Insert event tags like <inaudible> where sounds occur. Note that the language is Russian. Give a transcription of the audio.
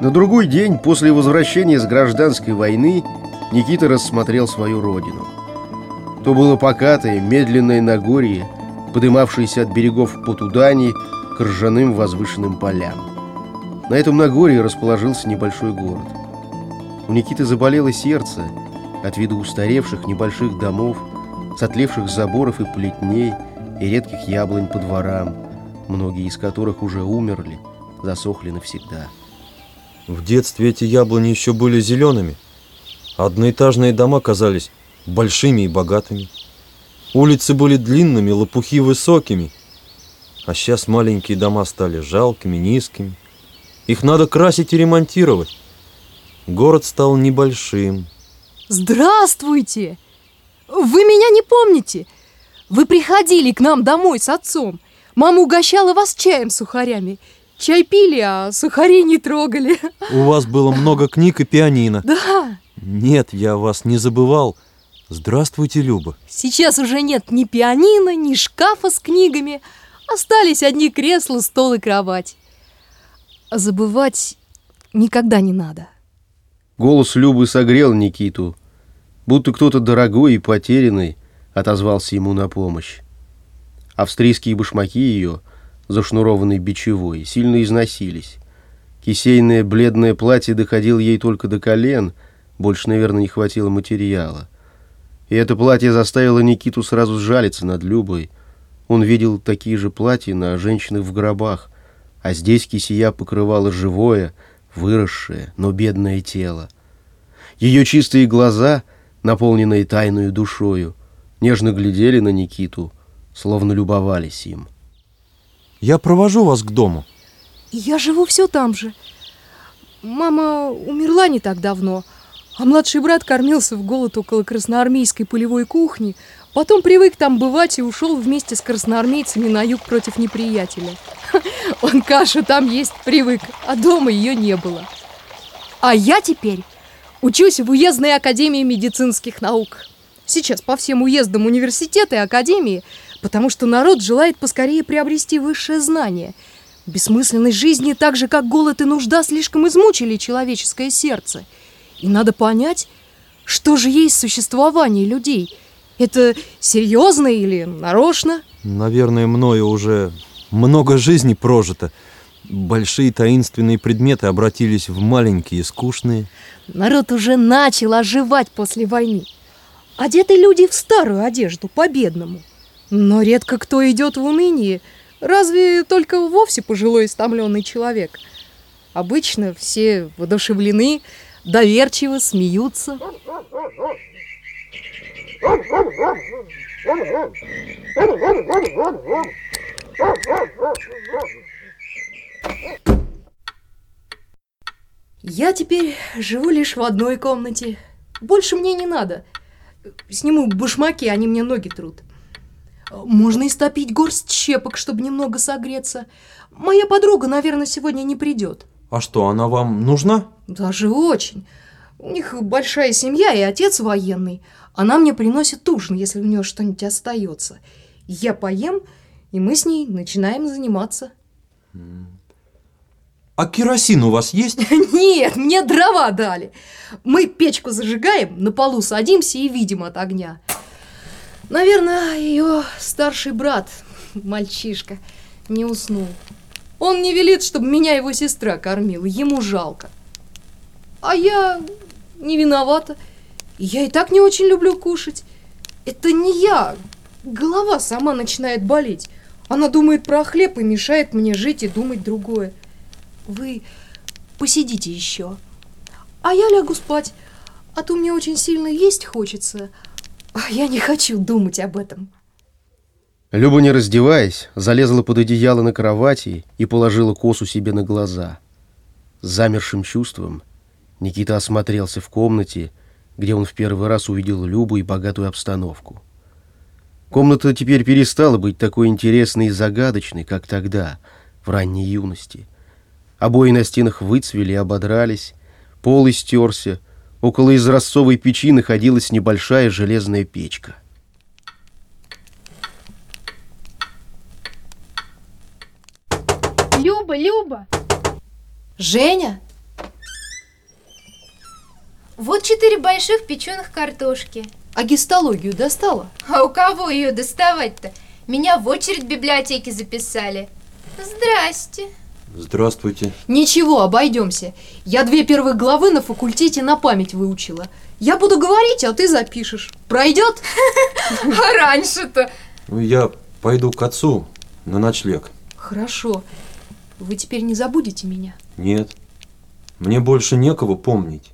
На другой день после возвращения с гражданской войны Никита рассмотрел свою родину. То было покатое, медленное Нагорье, подымавшееся от берегов Потудани к ржаным возвышенным полям. На этом Нагорье расположился небольшой город. У Никиты заболело сердце от вида устаревших небольших домов, сотлевших заборов и плетней и редких яблонь по дворам, многие из которых уже умерли, засохли навсегда. В детстве эти яблони еще были зелеными. Одноэтажные дома казались большими и богатыми. Улицы были длинными, лопухи высокими. А сейчас маленькие дома стали жалкими, низкими. Их надо красить и ремонтировать. Город стал небольшим. Здравствуйте! Вы меня не помните? Вы приходили к нам домой с отцом. Мама угощала вас чаем с сухарями. Чай пили, а сухари не трогали. У вас было много книг и пианино. Да. Нет, я вас не забывал. Здравствуйте, Люба. Сейчас уже нет ни пианино, ни шкафа с книгами. Остались одни кресла, стол и кровать. А забывать никогда не надо. Голос Любы согрел Никиту, будто кто-то дорогой и потерянный отозвался ему на помощь. Австрийские башмаки ее — зашнурованный бичевой, сильно износились. Кисейное бледное платье доходило ей только до колен, больше, наверное, не хватило материала. И это платье заставило Никиту сразу сжалиться над Любой. Он видел такие же платья на женщинах в гробах, а здесь кисия покрывала живое, выросшее, но бедное тело. Ее чистые глаза, наполненные тайную душою, нежно глядели на Никиту, словно любовались им. Я провожу вас к дому. Я живу все там же. Мама умерла не так давно, а младший брат кормился в голод около красноармейской полевой кухни, потом привык там бывать и ушел вместе с красноармейцами на юг против неприятеля. <laughs> Он кашу там есть привык, а дома ее не было. А я теперь учусь в уездной академии медицинских наук. Сейчас по всем уездам университета и академии – потому что народ желает поскорее приобрести высшее знание. Бессмысленность жизни, так же как голод и нужда, слишком измучили человеческое сердце. И надо понять, что же есть существование людей. Это серьезно или нарочно? Наверное, мною уже много жизней прожито. Большие таинственные предметы обратились в маленькие, скучные. Народ уже начал оживать после войны. Одеты люди в старую одежду, по-бедному – но редко кто идет в уныние, разве только вовсе пожилой истомленный человек. Обычно все воодушевлены, доверчиво смеются. Я теперь живу лишь в одной комнате. Больше мне не надо. Сниму башмаки, они мне ноги трут. Можно истопить горсть щепок, чтобы немного согреться. Моя подруга, наверное, сегодня не придет. А что, она вам нужна? Даже очень. У них большая семья и отец военный. Она мне приносит ужин, если у нее что-нибудь остается. Я поем, и мы с ней начинаем заниматься. А керосин у вас есть? <laughs> Нет, мне дрова дали. Мы печку зажигаем, на полу садимся и видим от огня. Наверное, ее старший брат, мальчишка, не уснул. Он не велит, чтобы меня его сестра кормила, ему жалко. А я не виновата. Я и так не очень люблю кушать. Это не я. Голова сама начинает болеть. Она думает про хлеб и мешает мне жить и думать другое. Вы посидите еще. А я лягу спать. А то мне очень сильно есть хочется. Я не хочу думать об этом. Люба, не раздеваясь, залезла под одеяло на кровати и положила косу себе на глаза. С замершим чувством Никита осмотрелся в комнате, где он в первый раз увидел Любу и богатую обстановку. Комната теперь перестала быть такой интересной и загадочной, как тогда, в ранней юности. Обои на стенах выцвели и ободрались, пол истерся, Около изразцовой печи находилась небольшая железная печка. Люба, Люба! Женя? Вот четыре больших печеных картошки. А гистологию достала? А у кого ее доставать-то? Меня в очередь в библиотеке записали. Здрасте. Здравствуйте. Ничего, обойдемся. Я две первых главы на факультете на память выучила. Я буду говорить, а ты запишешь. Пройдет? <laughs> А раньше-то? Ну, я пойду к отцу на ночлег. Хорошо. Вы теперь не забудете меня? Нет. Мне больше некого помнить.